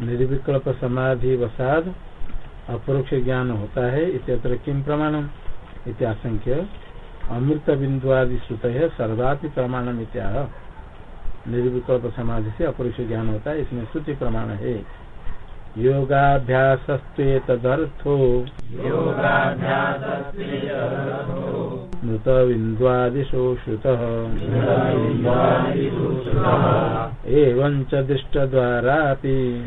निर्विकल्प समाधि वसाद अपरोक्ष ज्ञान होता है इतर किम प्रमाणम? इत्याशंक्य अमृत बिंदुआदि श्रुत है सर्वापि प्रमाणम इत्या निर्विकल्प समाधि से अपरोक्ष ज्ञान होता है इसमें श्रुति प्रमाण है। योगाभ्यासस्त्वेतदर्थो मृतविन्द्वादिषु श्रुतः। एवं च दृष्टद्वारापि।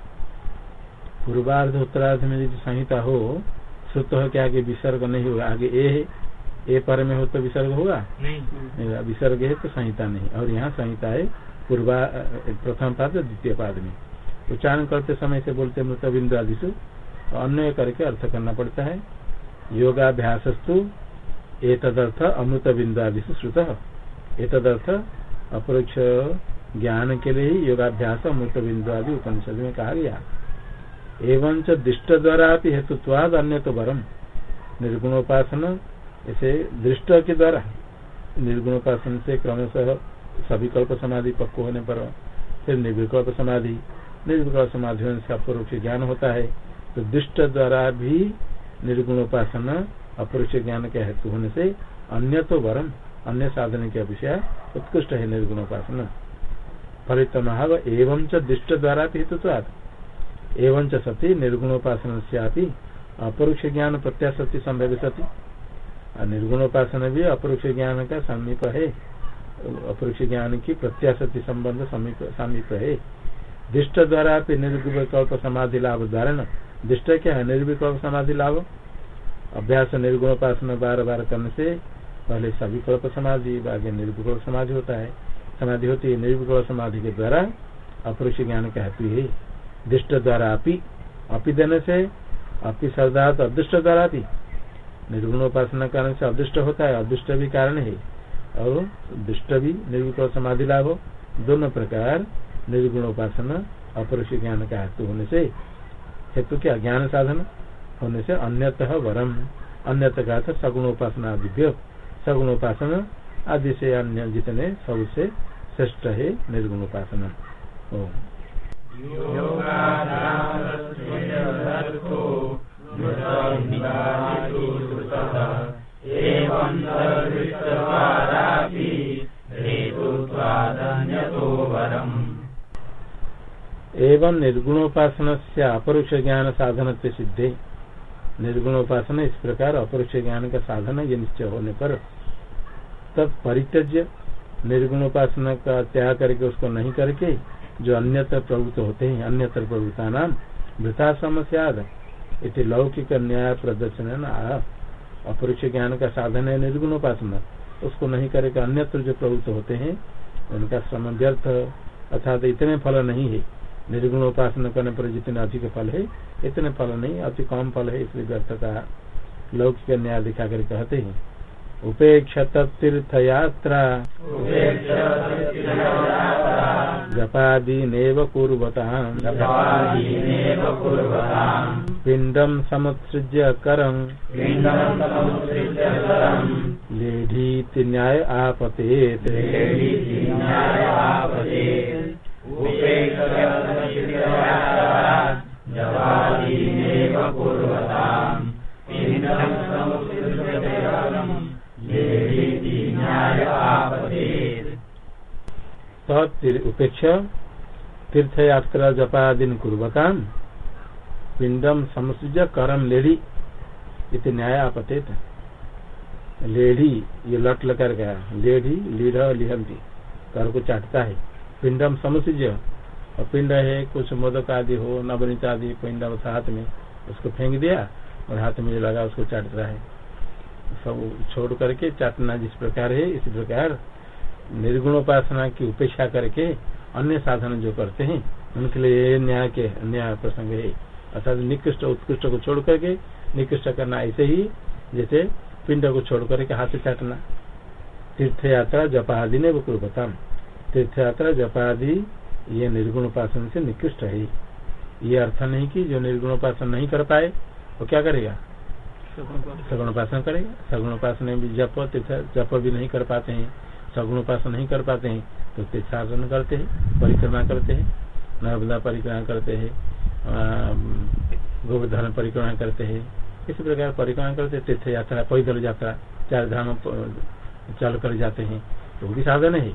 पूर्वार्ध उत्तरार्ध में यदि संहिता हो श्रुत हो क्या आगे विसर्ग नहीं होगा। आगे ए है ए पर में हो तो विसर्ग होगा? नहीं। विसर्ग है तो संहिता नहीं। और यहाँ संहिता है पूर्वा प्रथम पाद द्वितीय पाद में। उच्चारण करते समय से बोलते मृत बिंदु आदि अन्य करके अर्थ करना पड़ता है। योगाभ्यासस्तु एतदर्थ अमृत बिंदु आदि श्रुत। एतदर्थ अपरोक्ष ज्ञान के लिए ही योगाभ्यास अमृत बिंदु आदि उपनिषद में कहा गया। एवं दृष्ट द्वारा हेतुत्वाद अन्य तो वरम निर्गुणोपासन ऐसे दृष्ट के द्वारा निर्गुणोपासन से क्रमशः सविकल्प समाधि पक्व होने पर फिर निर्विकल्प समाधि निर्विकल्प समाधि होने से अपरोक्ष ज्ञान होता है। तो दृष्ट द्वारा भी निर्गुणोपासन अपरोक्ष ज्ञान के हेतु होने से अन्य तो वरम अन्य साधन के विषय उत्कृष्ट है निर्गुणोपासन। फलित एवं दृष्ट द्वारा हेतुत्वाद एवं सती निर्गुणोपासन से अपरोक्ष ज्ञान प्रत्याशक्ति संभव सती निर्गुणोपासन भी अपरोक्ष ज्ञान का समीप है। अपरोक्ष ज्ञान की प्रत्याशक्ति संबंध समीप है। दृष्ट द्वारा निर्विकल्प समाधि लाभ धारण। दृष्ट क्या है? निर्विकल्प समाधि लाभ। अभ्यास निर्गुणोपासन बार बार करने से पहले सविकल्प समाधि आगे निर्विकल्प समाधि होता है। समाधि होती है, निर्विकल्प समाधि के द्वारा अपरोक्ष ज्ञान का है। दृष्ट द्वारा अपी अपी देने से अपी श्रद्धा अदृष्ट द्वारा भी निर्गुणोपासना कारण से अदृष्ट होता है, अदृष्ट भी कारण है। और दुष्ट भी निर्विकल्प समाधि लाभ दोनों प्रकार निर्गुण उपासना अपरुष ज्ञान का हेतु होने से, हेतु क्या? ज्ञान साधन होने से अन्यतः वरम। अन्यत का सगुण उपासना दिव्य सगुण उपासना आदि से अन्य जितने सबसे श्रेष्ठ है निर्गुण उपासना एवं निर्गुणोपासन से अपरोक्ष ज्ञान साधन से सिद्धे। निर्गुणोपासन इस प्रकार अपरोक्ष ज्ञान का साधन है ये निश्चय होने पर तब परित्यज्य निर्गुणोपासना का त्याग करके उसको नहीं करके जो अन्यत्र प्रवृत्त होते हैं, अन्यत्र प्रवृत्ता नाम वृथा समस्या इति लौकिक न्याय प्रदर्शन अपरोक्ष ज्ञान का साधन है, निर्गुण उपासना। उसको नहीं करके अन्यत्र जो प्रवृत्त होते हैं, उनका श्रम व्यर्थ, अर्थात इतने फल नहीं है। निर्गुण उपासना करने पर जितने अधिक फल है, इतने फल नहीं, अति कम फल है, इसलिए व्यर्थ का लौकिक न्याय दिखा कर कहते हैं। उपेक्षत तीर्थ यात्रा जपादीनेव कुर्वताम्। पिण्डं समुत्सृज्य करम्। लेढीति न्याय आपतेत्। उपेक्ष तीर्थ यात्रा जपादीन कुर्वताम पिंडम समुसृज करम लेढ़ी इतने न्याय आपते लेडी, ये लट लकर गया। लेडी लीढ़ लिहंती, कर को चाटता है। पिंडम समुसृज, और पिंड है, कुछ मोदक आदि हो, नवनीत आदि पिंड हाथ में, उसको फेंक दिया, और हाथ में लगा, उसको चाटता है। सब छोड़ करके चाटना जिस प्रकार है, इसी प्रकार निर्गुण उपासना की उपेक्षा करके अन्य साधन जो करते हैं उनके लिए न्याय के न्याय प्रसंग है। अर्थात निकृष्ट उत्कृष्ट को छोड़ करके निकृष्ट करना ऐसे ही जैसे पिंड को छोड़ करके हाथ चाटना। तीर्थ यात्रा जपादि ने वो बताम तीर्थ यात्रा जपादि ये निर्गुण उपासन से निकृष्ट है। ये अर्थ नहीं कि जो निर्गुण उपासन नहीं कर पाए वो क्या करेगा? सगुण उपासन करेगा। सगुण उपासन भी जप तीर्थ जप भी नहीं कर पाते हैं। सगुण उपासन नहीं कर पाते हैं तो तीर्थासन करते हैं, परिक्रमा करते हैं, नर्मदा परिक्रमा करते हैं गोवर्धन परिक्रमा करते हैं, इसी प्रकार परिक्रमा करते तीर्थ यात्रा, पैदल यात्रा, चार धाम चल कर जाते हैं तो भी साधन है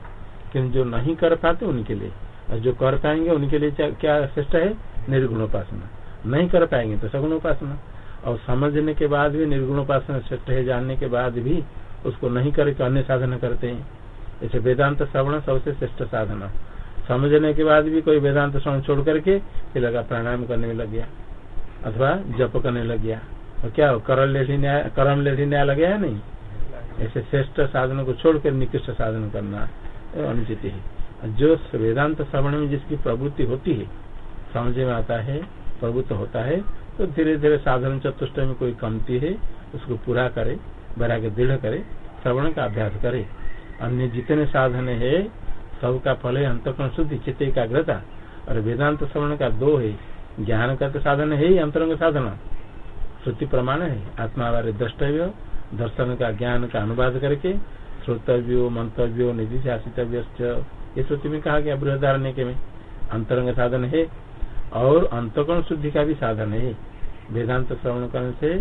किन्तु जो नहीं कर पाते उनके लिए, और जो कर पाएँगे उनके लिए क्या श्रेष्ठ है? निर्गुण उपासना नहीं कर पाएँगे तो सगुण उपासना और समझने के बाद भी निर्गुण उपासना श्रेष्ठ है, जानने के बाद भी उसको नहीं करके अन्य साधन करते हैं। ऐसे वेदांत श्रवण सबसे श्रेष्ठ साधन। समझने के बाद भी कोई वेदांत श्रवण छोड़ करके फिर लगा प्राणायाम करने में लग गया, अथवा जप करने लग गया। और क्या हो करम लेढ़ी न्याय करम लेढ़ी न्याय लग गया नहीं? ऐसे श्रेष्ठ साधन को छोड़कर निकृष्ट साधन करना अनुचित है। जो वेदांत श्रवण में जिसकी प्रवृत्ति होती है, समझ में आता है प्रभुत्व होता है तो धीरे धीरे साधन चतुष्ट में कोई कमती है, उसको पूरा करे वैराग्य दृढ़ करे, श्रवण का अभ्यास करे। अन्य जितने साधन है, सबका फल है अंतकरण शुद्धि चित्त एकाग्रता। और वेदांत श्रवण का दो है ज्ञान का तो साधन है ही अंतरंग साधन। श्रुति प्रमाण है आत्मा वाले द्रष्टव्य, दर्शन का ज्ञान का अनुवाद करके, श्रोतव्यो, मंतव्यो निधि शासितव्य ये श्रुति में कहा गया बृहदारण्य के में। अंतरंग साधन है, और अंतकरण शुद्धि का भी साधन है। वेदांत श्रवण करने से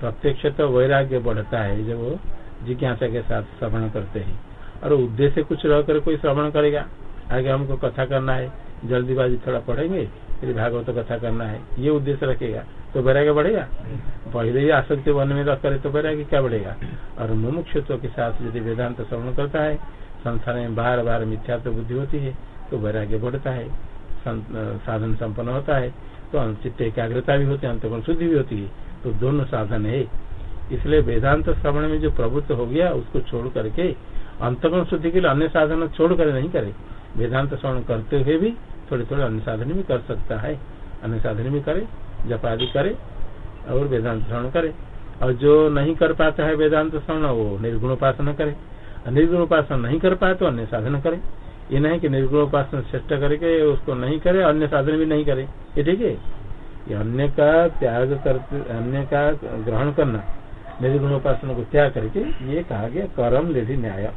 प्रत्यक्ष तो वैराग्य बढ़ता है, जब जिज्ञासा के साथ श्रवण करते हैं। और उद्देश्य कुछ रहकर कोई श्रवण करेगा। आगे हमको कथा करना है, जल्दीबाजी थोड़ा पढ़ेंगे, फिर भागवत कथा करना है, ये उद्देश्य रखेगा। तो वैराग्य बढ़ेगा? पहले ही आसक्ति वन में रख करे तो वैराग्य क्या बढ़ेगा? और मुमुक्षत्व के साथ यदि वेदांत श्रवण करता है, संसार में बार बार मिथ्यात्व बुद्धि होती है तो वैराग्य बढ़ता है साधन संपन्न होता है तो चित्त एकाग्रता भी होती है अंतगुण शुद्धि भी होती है तो दोनों साधन है। इसलिए वेदांत श्रवण में जो प्रभुत्व हो गया, उसको छोड़ करके अंतगुण शुद्धि के लिए अन्य साधन छोड़ कर नहीं करे। वेदांत श्रवण करते हुए भी थोड़े थोड़े अन्य साधन भी कर सकता है। अन्य साधन भी करे जपादि करे और वेदांत श्रवण करे। और जो नहीं कर पाता है वेदांत श्रवण, वो निर्गुण उपासना करे। निर्गुण उपासना नहीं कर पाए तो अन्य साधन करे। ये नहीं कि निर्गुण उपासना श्रेष्ठ करके उसको नहीं करे, अन्य साधन भी नहीं करे। ये ठीक है? अन्य का त्याग करते, अन्य का ग्रहण करना निर्गुण उपासना को त्याग करके ये कहा गया, कर्म लेधी न्याय।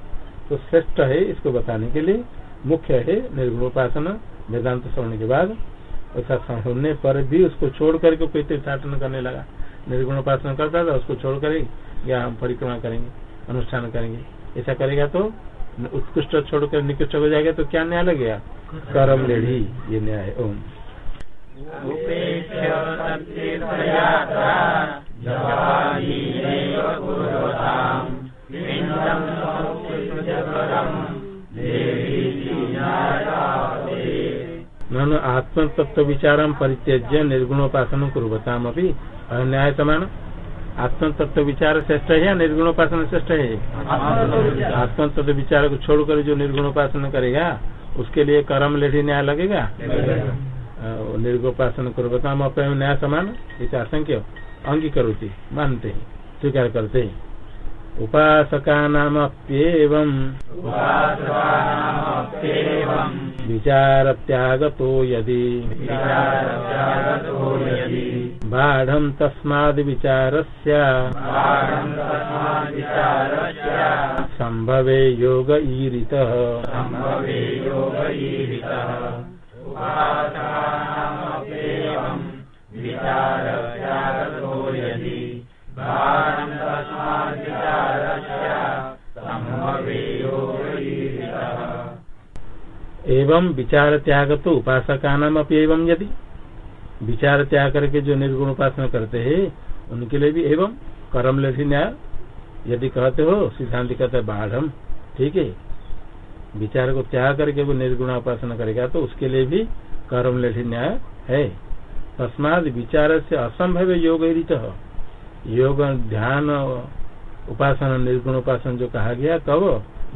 तो श्रेष्ठ है इसको बताने के लिए, मुख्य है निर्गुण उपासना वेदांत श्रवण के बाद ऐसा होने पर भी उसको छोड़ करके कोई तीर्थाटन करने लगा। निर्गुण उपासना करता था, उसको छोड़ कर या हम परिक्रमा करेंगे, अनुष्ठान करेंगे। ऐसा करेगा तो उत्कृष्ट छोड़कर निकृष्ट हो जाएगा तो क्या न्याय लगेगा? कर्म लेढ़ी ये न्याय ओम। आत्म तत्व विचार परित्यज्य निर्गुणोपासन कुरताम अभी अन्याय समान आत्म तत्व विचार श्रेष्ठ है या निर्गुण उपासना श्रेष्ठ? है आत्म तत्व विचार को छोड़कर जो निर्गुणोपासन करेगा उसके लिए कर्म लेढ़ी न्याय लगेगा? निर्गुण उपासना करो अपने न्याय समान इस आशंक्य। अंगीकरोती मानते हैं स्वीकार करते हैं। उपासका नामप्येवम् विचार त्याग तो यदि। बाढ़ तस्माद् विचारस्य। संभवे योग ईरितः। विचार एवं विचार त्याग तो उपासका नाम अपनी एवं यदि। विचार त्याग करके जो निर्गुण उपासना करते हैं, उनके लिए भी एवं कर्म लेखी न्याय यदि कहते हो, सिद्धांत कहते बाढ़ ठीक है। विचार को त्याग करके वो निर्गुण उपासना करेगा तो उसके लिए भी कर्म लेखी न्याय है। तस्माद विचार से असंभव योग योग, ध्यान, उपासना, निर्गुण उपासना जो कहा गया कब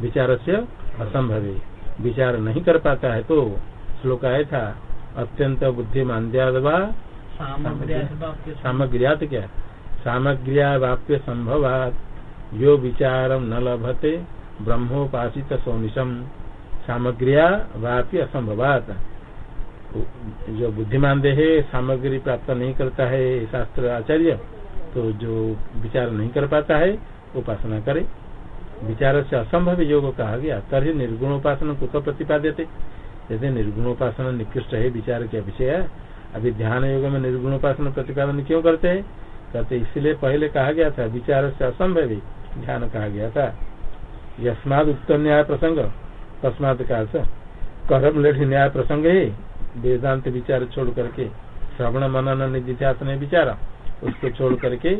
विचार से असंभव विचार नहीं कर पाता है तो श्लोक आया था अत्यंत बुद्धिमांद्यादवा सामग्रियात क्या? सामग्रिया वाप्य संभवात। यो विचारम न लभते ब्रह्मोपासित सोनिशम सामग्रिया वाप्य असंभवात। जो बुद्धिमान देह सामग्री प्राप्त नहीं करता है शास्त्र आचार्य तो जो विचार नहीं कर पाता है उपासना करे। विचार से असंभव योग कहा गया तभी निर्गुण उपासना कुछ प्रतिपाद्यते? जैसे निर्गुण उपासना निकृष्ट है, विचार के विषय है? अभी ध्यान योग में निर्गुण उपासना प्रतिपादन क्यों करते है? कहते इसलिए पहले कहा गया था, विचार से असंभव ध्यान कहा गया था। यस्माद उत्तर न्याय प्रसंग तस्मात का कर्म लेठी न्याय प्रसंग है, वेदांत विचार छोड़ करके, श्रवण मनन निधिध्यासन विचार, उसको छोड़ करके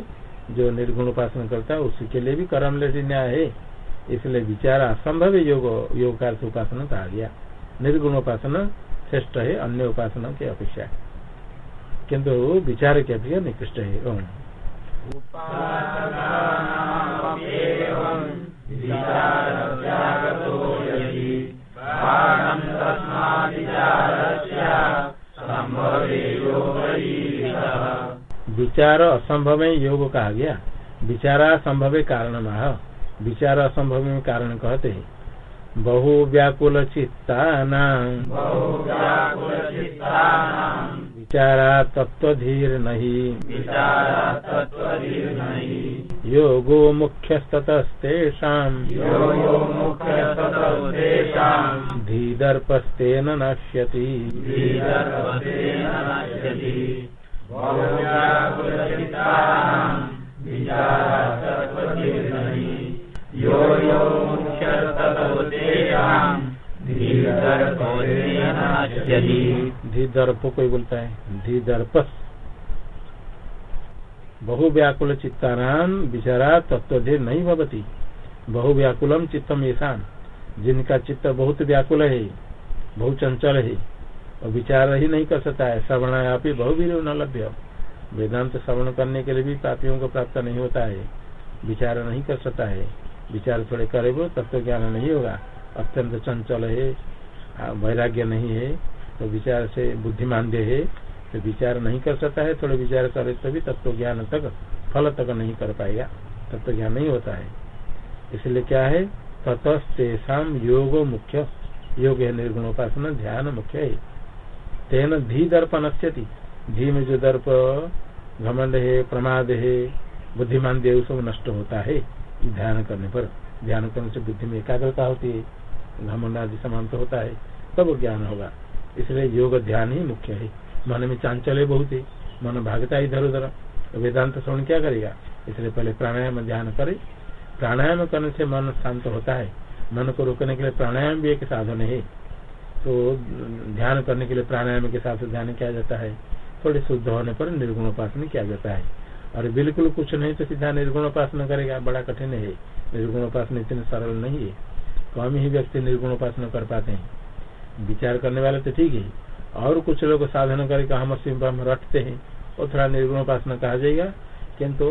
जो निर्गुण उपासना करता है, उसके लिए भी कर्म लेठी न्याय है। इसलिए विचार असंभव योग योग का उपासना कहा गया निर्गुण उपासना श्रेष्ठ है अन्य उपासना की अपेक्षा किंतु विचार की अपेक्षा निकृष्ट है ओम। विचार असंभव योग कहा गया। विचारा संभव कारण विचार असंभव में कारण कहते हैं। बहु व्याकुल चित्ता विचारा तत्व धीर नहीं योगो मुख्यस्तस्तेषा धीदर्पस्तेन नश्यति। दर्प कोई बोलता है? धी दर्पस बहु व्याकुल चित्तानाम विचारा तत्वधीर नहीं भवती। बहु व्याकुलम चित्तम ऐसा जिनका चित्त बहुत व्याकुल है, बहुत चंचल है, और विचार ही नहीं कर सकता है श्रवण आप बहुवीर न लभ्य। वेदांत श्रवण करने के लिए भी पापियों को प्राप्त नहीं होता है, विचार नहीं कर सकता है। विचार थोड़े करे वो तत्व ज्ञान नहीं होगा। अत्यंत चंचल है वैराग्य नहीं है तो विचार से बुद्धिमान दे है तो विचार नहीं कर सकता है, थोड़े विचार करे तो भी तत्व ज्ञान तक, फल तक नहीं कर पाएगा तत्व ज्ञान नहीं होता है। इसलिए क्या है? ततस्तेषा योग मुख्य, योग है निर्गुण उपासना, ध्यान मुख्य है। तेन धी दर्प नश्यति धी में जो दर्प, घमंड है, प्रमाद है, बुद्धिमान देव सब नष्ट होता है। ध्यान करने पर, ध्यान करने से बुद्धि में एकाग्रता होती है घमंड आदि समांत होता है, तब ज्ञान होगा। इसलिए योग ध्यान ही मुख्य है। मन में चांचल्य बहुत है, मन भागता है इधर उधर। वेदांत श्रवण क्या करेगा? इसलिए पहले प्राणायाम ध्यान करे। प्राणायाम करने से मन शांत होता है। मन को रोकने के लिए प्राणायाम भी एक साधन है। तो ध्यान करने के लिए प्राणायाम के साथ ध्यान किया जाता है। थोड़े शुद्ध होने पर निर्गुण उपासना किया जाता है। और बिल्कुल कुछ नहीं तो सीधा निर्गुण उपासना करेगा, बड़ा कठिन है। निर्गुण उपासना इतनी सरल नहीं है। कम ही व्यक्ति निर्गुण उपासना कर पाते हैं। विचार करने वाले तो ठीक है। और कुछ लोग साधन करके हम हम रटते हैं, वो थोड़ा निर्गुण उपासना कहा जाएगा। किंतु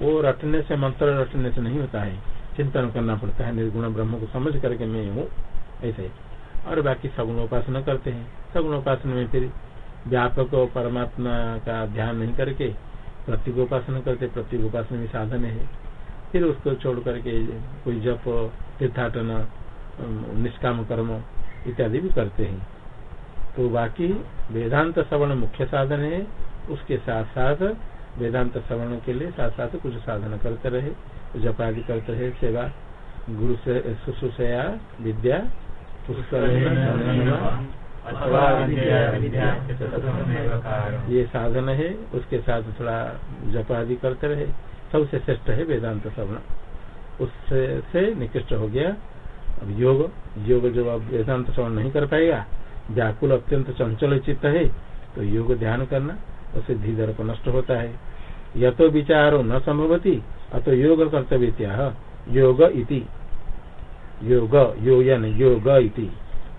वो रटने से, मंत्र रटने से नहीं होता है। चिंतन करना पड़ता है, निर्गुण ब्रह्म को समझ करके मैं हूँ। ऐसे। और बाकी सगुण उपासना करते हैं। सगुण उपासना में फिर व्यापक परमात्मा का ध्यान नहीं करके प्रतीक उपासना करते प्रतीक उपासना भी साधन है। फिर उसको छोड़ करके कोई जप तीर्थाटन निष्काम कर्म इत्यादि भी करते हैं। तो बाकी वेदांत श्रवण मुख्य साधन है। उसके साथ साथ वेदांत श्रवण के लिए साथ साथ कुछ साधन करते रहे। जप आदि करते रहे सेवा गुरु से सुश्रूषया विद्या ये साधन है, उसके साथ थोड़ा जप आदि करते रहे। सबसे श्रेष्ठ है वेदांत श्रवण। उससे से निकृष्ट हो गया। अब योग योग जो अब वेदांत श्रवण नहीं कर पाएगा, व्याकुल अत्यंत चंचल चित्त है तो योग ध्यान करना उससे धीधर को नष्ट होता है। तो विचारो न संभवती, अतो योग कर्तव्य योग इति। योग योग योग इति।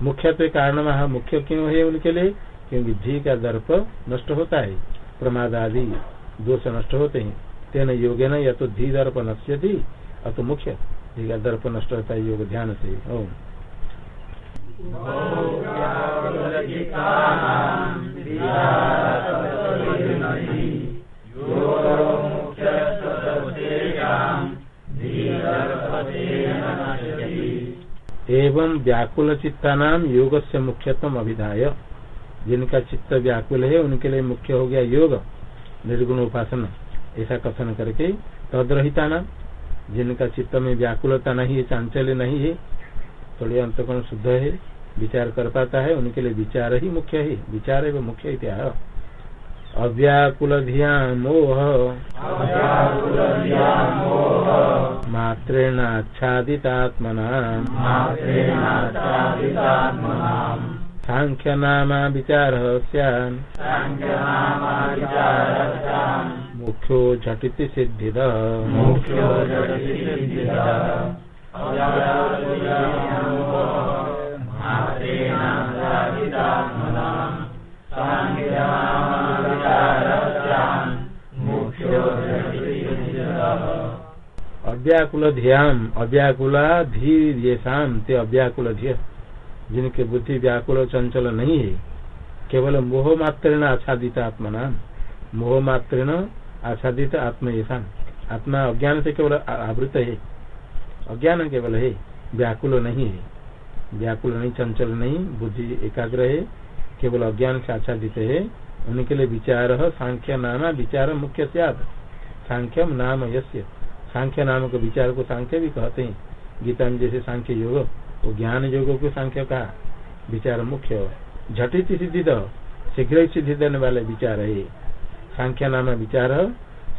मुख्यत्व कारण मुख्य क्यों है उनके लिए? क्योंकि धी का दर्प नष्ट होता है प्रमाद आदि दोष नष्ट होते हैं। तेन योगे न या तो धी दर्प नश्यति, अतो मुख्य धी का दर्प नष्ट होता है योग ध्यान से। ओम। एवं व्याकुल चित्ता नाम योग से मुख्यत्व अभिधाय। जिनका चित्त व्याकुल है, उनके लिए मुख्य हो गया योग, निर्गुण उपासना। ऐसा कथन करके तदरहिता नाम जिनका चित्त में व्याकुलता नहीं है, चांचल्य नहीं है, थोड़ी अंतकरण शुद्ध है, विचार कर पाता है, उनके लिए विचार ही मुख्य है। विचार एवं मुख्य इत्या अव्याकुल मोह मात्रेण आच्छादितात्मना। सांख्य नामा विचार सैन मुख्यो झटिति सिद्धिद। अव्याकुल ध्यान अव्याकुला धीर ये ते अव्याकुल धिय जिनके बुद्धि व्याकुल चंचल नहीं है, केवल मोह मात्रेण आच्छादित आत्मना मोह मात्रेण आच्छादित आत्म ऐसा आत्मा अज्ञान से केवल आवृत है। अज्ञान केवल है, व्याकुल नहीं है। व्याकुल नहीं, चंचल नहीं, बुद्धि एकाग्र है, केवल अज्ञान से आच्छादित है। उनके लिए विचार सांख्य नाना विचार मुख्य सांख्यम नाम यस्य। सांख्य नाम के विचार को सांख्य भी कहते हैं। गीता में जैसे सांख्य योग, वो ज्ञान योग को सांख्य कहा। विचार मुख्य। झटित सिद्धि शीघ्र ही सिद्धि देने वाले विचार है। सांख्य नाम विचार,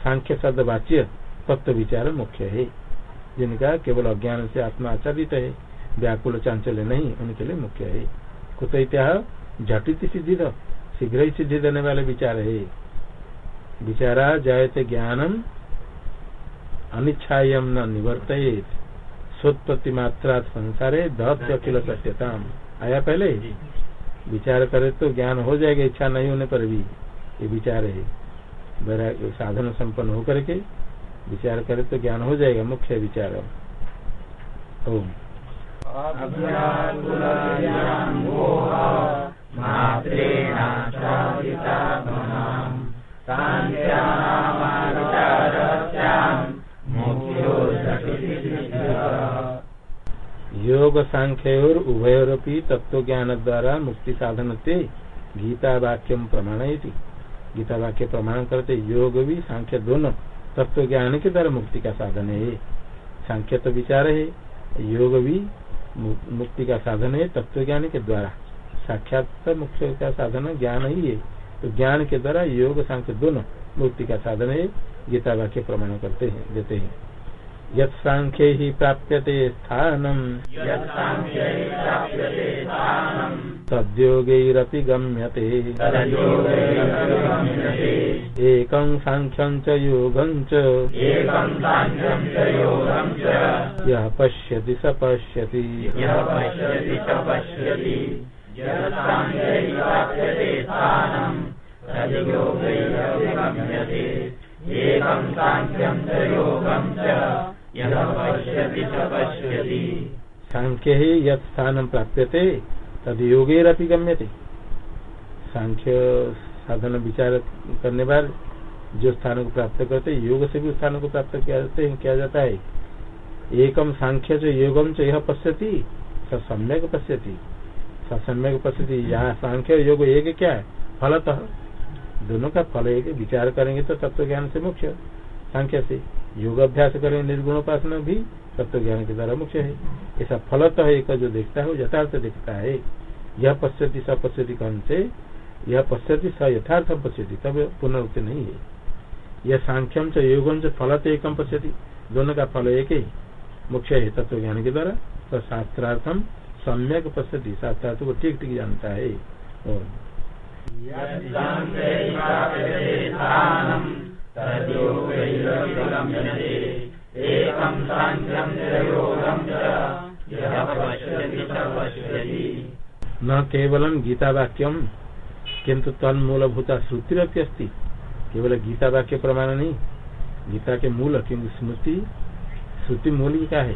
सांख्य शब्द वाच्य, तत्व विचार मुख्य है। जिनका केवल अज्ञान से आत्मा आचारित है, व्याकुल चांचल्य नहीं, उनके लिए मुख्य है। कुत झटित सिद्धि शीघ्र ही सिद्धि देने वाले विचार। है विचारा जायते ज्ञानम अनिच्छाएँ न निवर्त सोत्पत्ति मात्रा संसारे दहत्य अखिल सत्यता आया पहले? विचार करे तो ज्ञान हो जाएगा इच्छा नहीं होने पर भी। ये विचार है। साधन संपन्न होकर के विचार करे तो ज्ञान हो जाएगा मुख्य विचार। ओम। योग सांख्य और तत्व ज्ञान द्वारा मुक्ति साधन ते गीता वाक्यम प्रमाण गीता वाक्य प्रमाण करते योग भी सांख्य दोनों तत्व ज्ञान के द्वारा मुक्ति का साधन। है सांख्य तो विचार है योग भी मुक्ति का साधन है तत्व ज्ञान के द्वारा। साक्षात मुक्ति का साधन ज्ञान ही है। तो ज्ञान के द्वारा योग सांख्य दोनों मुक्ति का साधन है, गीता वाक्य प्रमाण करते हैं, देते हैं। यत्सांख्ये ही प्राप्यते स्थानम। तद्योगैरपि गम्यते। एकं साङ्ख्यं च योगं च। यः पश्यति स पश्यति। सांख्य ही यथ स्थान प्राप्यते, तद योगेरपि गम्यते। सांख्य साधन विचार करने बाद जो स्थान को प्राप्त करते, योग से भी स्थान को प्राप्त किया जाते हैं, किया जाता है। एकम सांख्य जो योगम च यह पश्यति सम्यक पश्यति। सम्यक पश्यति यहाँ सांख्य योग एक क्या है? फलतः। दोनों का फल एक, विचार करेंगे तो तत्व ज्ञान से मुख्य सांख्य से। योग अभ्यास करेंगे निर्गुण उपासना भी तत्व ज्ञान के द्वारा मुख्य है। ऐसा फलतः एक जो देखता है, वो यथार्थ देखता है। यह पश्यति स पश्यति कौन से? यह पश्यति स यथार्थ पश्यति, तब पुनरुक्ति नहीं है। यह सांख्यम च योगम से फलत एकम पश्यति, दोनों का फल एक ही मुख्य है तत्व ज्ञान के द्वारा। तो शास्त्रार्थम सम्यक पश्यति, शास्त्रार्थ को ठीक ठीक जानता है। न केवलम गीता वाक्यम किंतु तन तन्मूलभूता श्रुति अस्ति। केवल गीता वाक्य प्रमाण नहीं, गीता के मूल किंतु स्मृति? श्रुति मूल क्या है,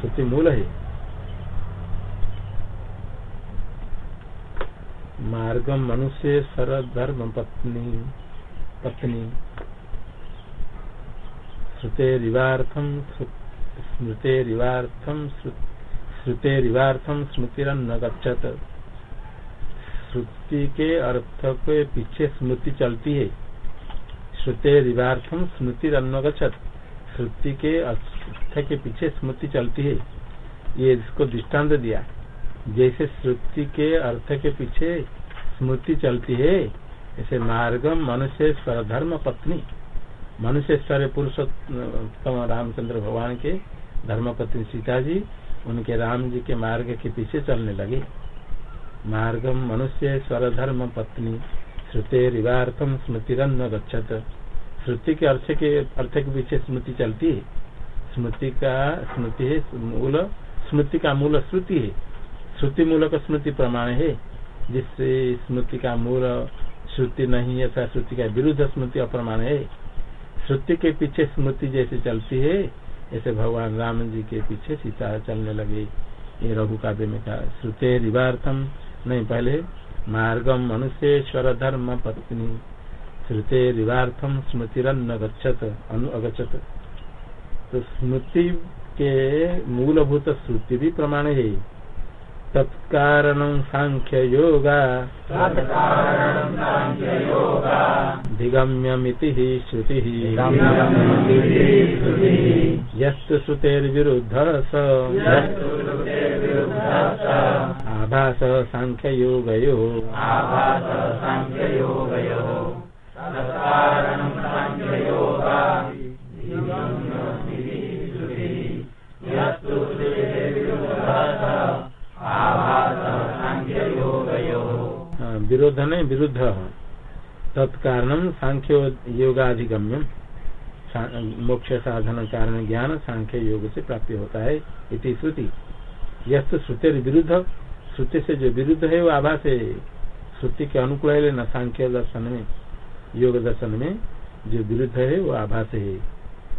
श्रुति मूल है। मार्गम मनुष्य सरधर्म पत्नी पत्नी। श्रुतेरिवार्थम स्मृतेरिवार्थम स्मृतिरन्न गच्छत श्रुति के अर्थ के पीछे स्मृति चलती है। श्रुतेरिवार्थम स्मृतिरन्न गच्छत। श्रुति के अर्थ के पीछे स्मृति चलती है। ये इसको दृष्टांत दिया। जैसे श्रुति के अर्थ के पीछे स्मृति चलती है, ऐसे मार्गम मनुष्य स्वधर्म पत्नी मनुष्य स्वर पुरुषोत्तम रामचंद्र भगवान के धर्म पत्नी सीता जी उनके राम जी के मार्ग के पीछे चलने लगे। मार्गम मनुष्य स्वर धर्म पत्नी, श्रुते रिवार्थम स्मृतिरन्न गच्छत। श्रुति के अर्थ के अर्थ के पीछे स्मृति चलती है। स्मृति का स्मृति है, मूल स्मृति का मूल श्रुति है। श्रुति मूल का स्मृति प्रमाण है। जिससे स्मृति का मूल श्रुति नहीं, अथवा श्रुति का विरुद्ध स्मृति अप्रमाण है। श्रुति के पीछे स्मृति जैसे चलती है, ऐसे भगवान राम जी के पीछे सीता चलने लगे। ये रघु काव्य में कहा, श्रुते रिवार्थम नहीं, पहले मार्गम मनुष्य धर्म पत्नी। श्रुते रिवार्थम स्मृतिरन्न गच्छत अनु अगछत तो स्मृति के मूलभूत श्रुति भी प्रमाण है। तत्कारण सांख्य योगा धिगम्यमिति श्रुति। यस्तु श्रुतेर्विरुद्ध स। आभास सांख्य विरोध नहीं विरुद्ध तत्कारण सांख्य योगाधिगम्यम मोक्ष साधन कारण ज्ञान सांख्य योग से प्राप्त होता है इति श्रुति। यस्त श्रुति विरुद्ध, श्रुति से जो विरुद्ध है वो आभास है। श्रुति के अनुकूल है न सांख्य दर्शन में। योग दर्शन में जो विरुद्ध है वो आभास है।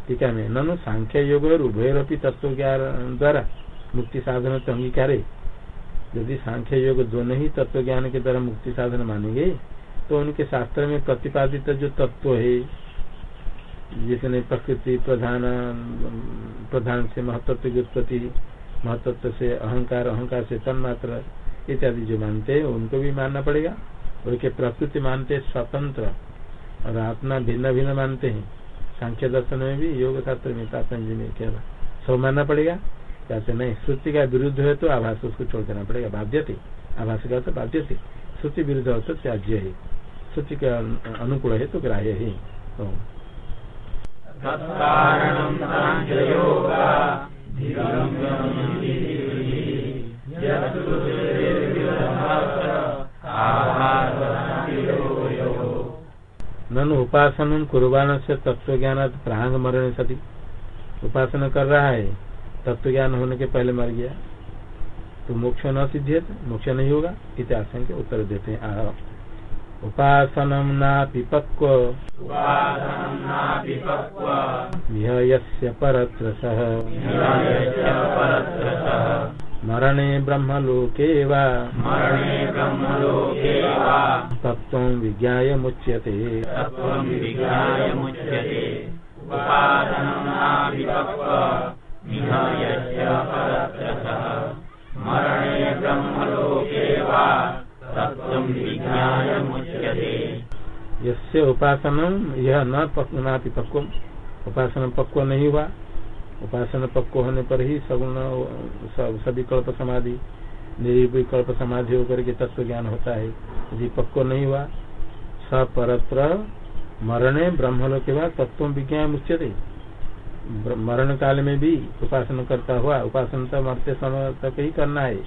ठीक है ननु सांख्य योग और उभयरपी तत्व द्वारा मुक्ति साधन तो अंगीकार यदि सांख्य योग दोनों ही तत्व ज्ञान के द्वारा मुक्ति साधन मानेंगे तो उनके शास्त्र में प्रतिपादित जो तत्व है, जिसने प्रकृति प्रधान प्रधान से महत्व की उत्पत्ति महत्व से अहंकार अहंकार से तन्मात्र इत्यादि जो मानते हैं, उनको भी मानना पड़ेगा। और उनके प्रकृति मानते स्वतंत्र और आत्मा भिन्न भिन्न मानते हैं। सांख्य दर्शन में भी, योग शास्त्र में, तात्पर्य में क्या सब मानना पड़ेगा। कहते नहीं श्रुति का विरुद्ध है तो आभास उसको छोड़ देना पड़ेगा बाध्य थे। आभास का तो बाध्य थे। श्रुति विरुद्ध अर्थ त्याज्य है। श्रुति का अनुकूल है तो ग्राह्य है। तो। नन उपासन कुर्बान से तत्व ज्ञान प्रांग मरण सती। उपासना कर रहा है। तत्व ज्ञान होने के पहले मर गया। तो मोक्ष न सिद्धि मोक्ष नहीं होगा इतिहास के उत्तर देते हैं। आ उपासनम नापि पक्व यस्य परत्र सह मरणे ब्रह्मलोके वा तत्व विज्ञाय मुच्यते यस्य उपासन यह न नापि पक्व, उपासन पक्व नहीं हुआ उपासन पक्व होने पर ही सगुण सभी कल्प समाधि निर्विकल्प समाधि होकर के तत्व ज्ञान होता है। यदि पक्व नहीं हुआ सपरत्र मरणे ब्रह्मलोक के बाद तत्व विज्ञान मुच्यते मरण काल में भी उपासना करता हुआ, उपासना तो मरते समय तक ही करना है।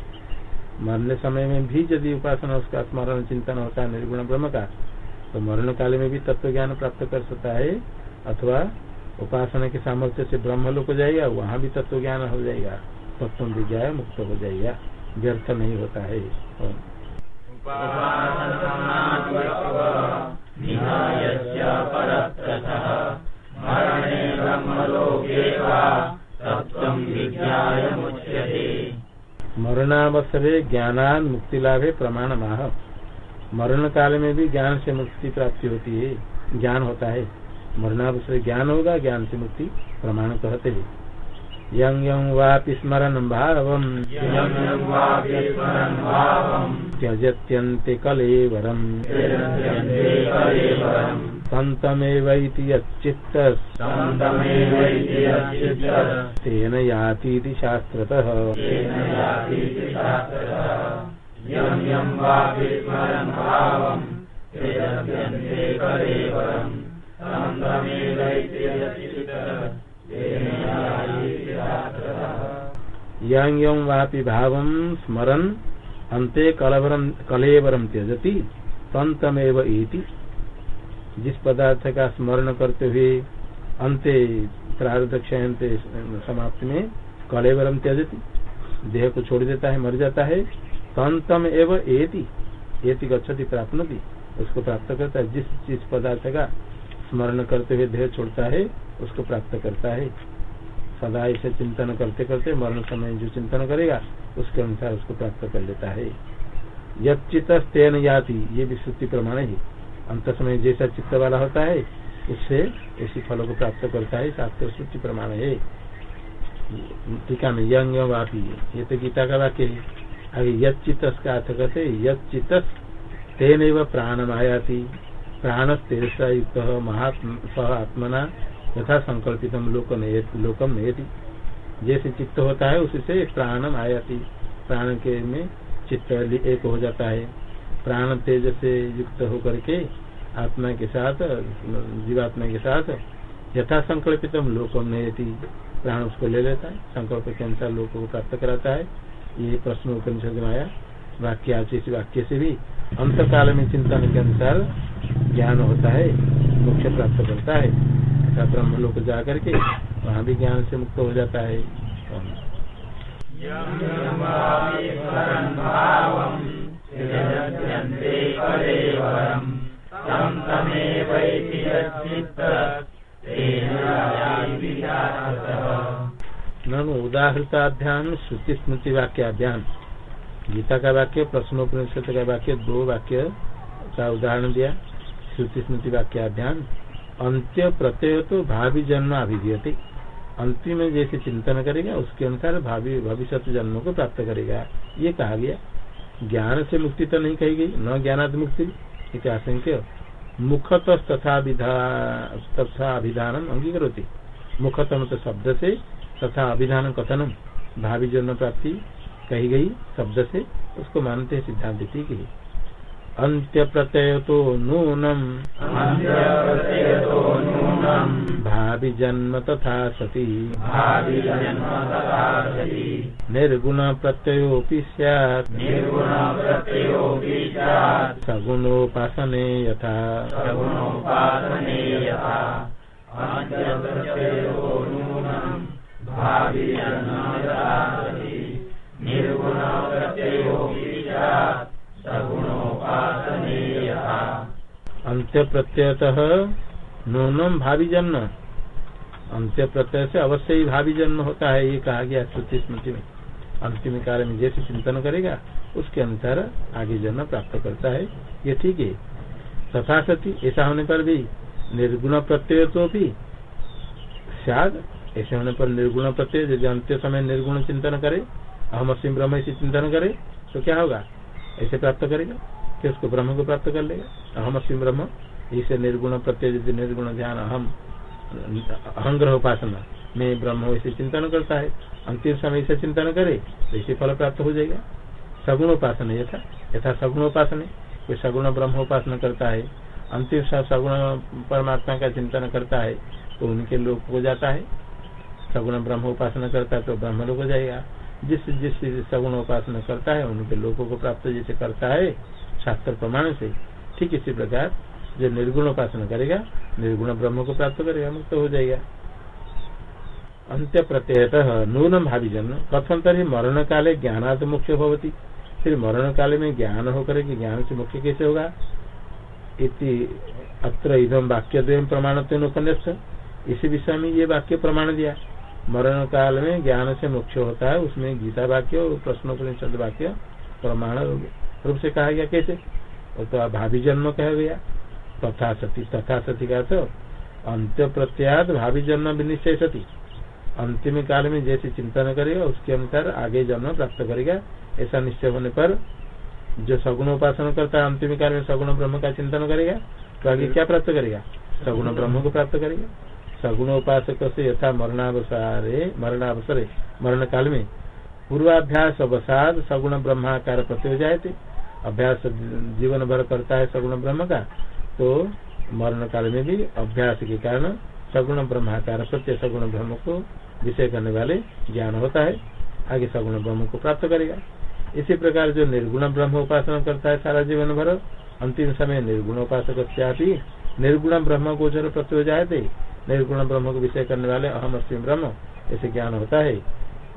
मरने समय में भी यदि उपासना उसका स्मरण, चिंतन होता है निर्गुण ब्रह्म का तो मरण काल में भी तत्व ज्ञान प्राप्त कर सकता है, अथवा उपासना के सामर्थ्य से ब्रह्म लोग हो जाएगा, वहाँ भी तत्व ज्ञान हो जाएगा, तत्व विज्ञा मुक्त हो जाएगा, व्यर्थ नहीं होता है। मरणावसरे ज्ञानान मुक्ति लाभे प्रमाण माह मरण काल में भी ज्ञान से मुक्ति प्राप्ति होती है ज्ञान होता है। मरणावसर ज्ञान होगा ज्ञान से मुक्ति प्रमाण कहते हैं। यं यं वापि स्मरन् भावम्। त्यजत्यन्ते कलेवरम्। सन्तमेवैति यच्चित्त। तेन यातीति शास्त्रतः। यं यं वापि भावं। स्मरन् अन्ते कलवरम कलेवरम त्यजति तंतमेव इति। जिस पदार्थ का स्मरण करते हुए अंते प्रारब्ध क्षयते समाप्ति में कलेवरम त्यजति। देह को छोड़ देता है, मर जाता है। तंतम एवं एति। एति गच्छति प्राप्त उसको प्राप्त करता है। जिस जिस पदार्थ का स्मरण करते हुए देह छोड़ता है, उसको प्राप्त करता है। सदा इसे चिंतन करते करते मरण समय जो चिंतन करेगा, उसके अनुसार उसको प्राप्त कर लेता है। यचित तेन याति। ये भी श्रुति प्रमाण है। अंत समय जैसा चित्त वाला होता है, उससे इसी फलों को प्राप्त करता है शास्त्र श्रुति प्रमाण है। टीका में यंग वापी ये तो गीता का वाक्य है। अभी यचित का अर्थ करते यचित तेन प्राण आयाति प्राण तेरसा युक्त महात्म आत्मना यथा संकल्पित लोकम नयति जैसे चित्त होता है उससे प्राणम आयाति प्राण के में चित्त एक हो जाता है। प्राण तेज से युक्त होकर के आत्मा के साथ जीवात्मा के साथ यथा संकल्पित लोकम नयति, प्राण उसको ले लेता है, संकल्प के अनुसार लोक को प्राप्त कराता है। ये प्रश्न उपनिषद में आया वाक्य वाक्य से भी अंत काल में चिंतन के अनुसार ज्ञान होता है, मोक्ष प्राप्त करता है। ऐसा ब्रह्म लोक जा करके वहाँ भी ज्ञान से मुक्त हो जाता है। ननु उदाहृताभ्याम श्रुति स्मृति वाक्याभ्याम गीता का वाक्य प्रश्नोपनिषद का वाक्य दो वाक्य का उदाहरण दिया। श्रुति स्मृति वाक्याभ्याम अंत्य प्रत्यय तो भावी जन्म अभिधीयते। अंतिम जैसे चिंतन करेगा, उसके अनुसार भावी, भविष्य जन्म को प्राप्त करेगा। ये कहा गया। ज्ञान से मुक्ति तो नहीं कही गई। न ज्ञानाद मुक्ति आशंक्य। मुखत तथा अभिधान अंगीकरोती। मुखतम तो शब्द से तथा अभिधान कथनम। भावी जन्म प्राप्ति कही गई शब्द से उसको मानते हैं सिद्धांत ठीक है अंत्य प्रत्यय तो नूनम। भावी जन्म तथा सती। निर्गुण प्रत्ययोपि सैत्। सगुणोपासने यथा। अंत्य प्रत्ययत नूनम भावी जन्म अंत्य प्रत्यय से अवश्य ही भावी जन्म होता है, ये कहा गया श्रुति स्मृति में। अंतिम काल में जैसे चिंतन करेगा, उसके अनुसार आगे जन्म प्राप्त करता है। ये ठीक है। तथा सती, ऐसा होने पर भी निर्गुण प्रत्यय तो भी। शायद ऐसे होने पर निर्गुण प्रत्यय, यदि अंत्य समय निर्गुण चिंतन करे, अहम सिंह ब्रह्म से चिंतन करे तो क्या होगा? ऐसे प्राप्त करेगा फिर उसको ब्रह्म को प्राप्त कर लेगा। अहम सिंह ब्रह्म इसे निर्गुण प्रत्यय निर्गुण ध्यान अहम अहंग्रह उपासना। में ब्रह्म वैसे चिंतन करता है। अंतिम समय इसे चिंतन करे तो इसे फल प्राप्त हो जाएगा। सगुण उपासना यथा यथा सगुण उपासना। कोई सगुण ब्रह्म उपासना करता है, अंतिम समय सगुण परमात्मा का चिंतन करता है तो उनके लोग हो जाता है। सगुण ब्रह्म उपासना करता है तो ब्रह्म लोग हो जाएगा। जिस जिस सगुण उपासना करता है, उनके लोगों को प्राप्त जैसे करता है, शास्त्र प्रमाण से। ठीक इसी प्रकार जो निर्गुण उपासना करेगा, निर्गुण ब्रह्म को प्राप्त करेगा, मुक्त हो जाएगा। अंत्य प्रत्यय नून भावी जन्म कथम तरी मरण काले ज्ञानाद मुख्य भवती। फिर मरण काले में ज्ञान होकर के ज्ञान से मुख्य कैसे होगा? इति अत्र इधम वाक्य प्रमाण उपन्यास इसी विषय में ये वाक्य प्रमाण दिया। मरण काल में ज्ञान से मुख्य होता है, उसमें गीता वाक्य और प्रश्नोपनिषद वाक्य प्रमाण रूप से कहा गया कैसे? तो भावी जन्म कह गया। तथा सती तथा सती का तो अंत्य प्रत्याद भावी जन्म विनिश्चय सती अंतिम काल में जैसे चिंतन करेगा, उसके अनुसार आगे जन्म प्राप्त करेगा। ऐसा निश्चय होने पर जो सगुण उपासना करता है, अंतिम काल में सगुण ब्रह्म का चिंतन करेगा तो आगे क्या प्राप्त करेगा? सगुण ब्रह्म को प्राप्त करेगा। सगुण उपासक से यथा मरणावसारे, मरणावसरे मरण काल में पूर्वाभ्यास अवसाद सगुण ब्रह्माकार प्रत्यय जाए थे अभ्यास जीवन भर करता है सगुण ब्रह्म का तो मरण काल में भी अभ्यास के कारण सगुण ब्रह्माकार, सत्य सगुण ब्रह्म को विषय करने वाले ज्ञान होता है, आगे सगुण ब्रह्म को प्राप्त करेगा। इसी प्रकार जो निर्गुण ब्रह्म उपासना करता है सारा जीवन भर, अंतिम समय निर्गुण उपासक निर्गुण ब्रह्म को ज़रूर प्रत्यय जाए निर्गुण ब्रह्म को विषय करने वाले अहम अस्म ब्रह्म, ऐसे ज्ञान होता है,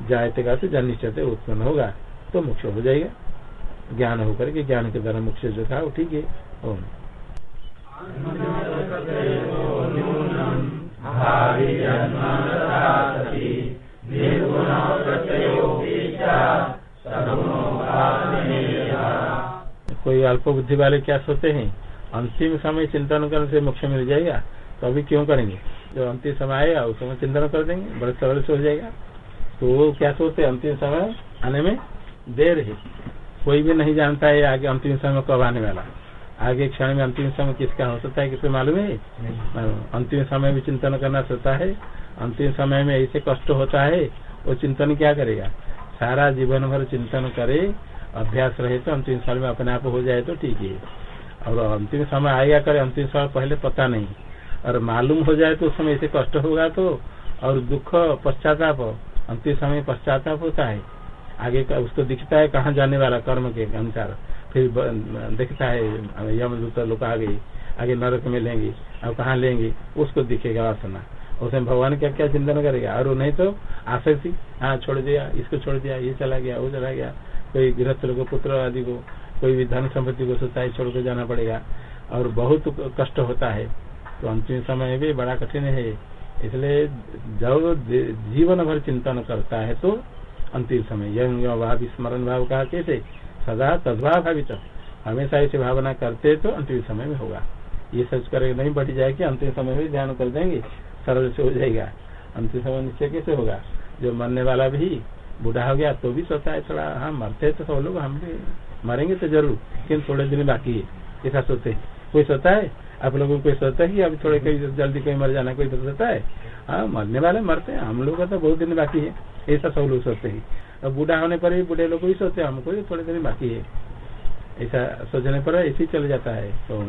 जायते का जनिश्चते उत्पन्न होगा तो मुख्य हो जाएगा। ज्ञान होकर के ज्ञान के द्वारा मुख्य जो था वो ठीक है। कोई अल्प बुद्धि वाले क्या सोचते हैं? अंतिम समय चिंतन करने से मोक्ष मिल जाएगा तो अभी क्यों करेंगे? जो अंतिम समय आएगा, उस समय चिंतन कर देंगे, बड़े सरल से हो जाएगा। तो क्या सोचते अंतिम समय आने में देर है। कोई भी नहीं जानता है आगे अंतिम समय कब आने वाला आगे क्षण में अंतिम समय किसका हो सकता है किसे मालूम है? अंतिम समय भी चिंतन करना सकता है। अंतिम समय में ऐसे कष्ट होता है वो चिंतन क्या करेगा? सारा जीवन भर चिंतन करे अभ्यास रहे तो अंतिम समय में अपने आप हो जाए तो ठीक है। और अंतिम समय आएगा करे अंतिम समय पहले पता नहीं। और मालूम हो जाए तो उस समय ऐसे कष्ट होगा तो और दुख पश्चाताप अंतिम समय पश्चाताप होता है। आगे का उसको दिखता है कहाँ जाने वाला कर्म के अनुसार। फिर दिखता है यमदूत लोग आ आगे आगे नरक में लेंगे और कहाँ लेंगे, उसको दिखेगा वासना। उसमें भगवान क्या क्या चिंतन करेगा? और नहीं तो आसक्ति हाँ छोड़ दिया, इसको छोड़ दिया, ये चला गया, वो चला गया। कोई गृहस्थ को पुत्र आदि को, कोई भी धन संपत्ति को सोचता है छोड़ कर जाना पड़ेगा। और बहुत कष्ट होता है। तो अंतिम समय भी बड़ा कठिन है। इसलिए जब जीवन भर चिंतन करता है तो अंतिम समय यंग भाव स्मरण भाव कहा कैसे? सदा तदभाव भावित हमेशा ऐसी भावना करते तो अंतिम समय में होगा। ये सच कर नहीं बढ़ जाए कि अंतिम समय में ध्यान कर देंगे। सरल से हो जाएगा। अंतिम समय निश्चय कैसे होगा? जो मरने वाला भी बूढ़ा हो गया तो भी सोचता है, थोड़ा हाँ मरते तो सब लोग हम भी मरेंगे तो ज़रूर, लेकिन थोड़े दिन बाकी है। ऐसा सोचते कोई सोचता है? आप लोगों को सोचता है अभी थोड़े कहीं जल्दी कहीं मर जाना, कोई सोचता है? हाँ मरने वाले मरते हैं, हम लोग का तो बहुत दिन बाकी है। ऐसा सब लोग सोचते हैं। और बूढ़ा होने पर भी बूढ़े लोग भी सोचते हैं, हमको थोड़े दिन बाकी है। ऐसा सोचने पर ऐसे ही चल जाता है तो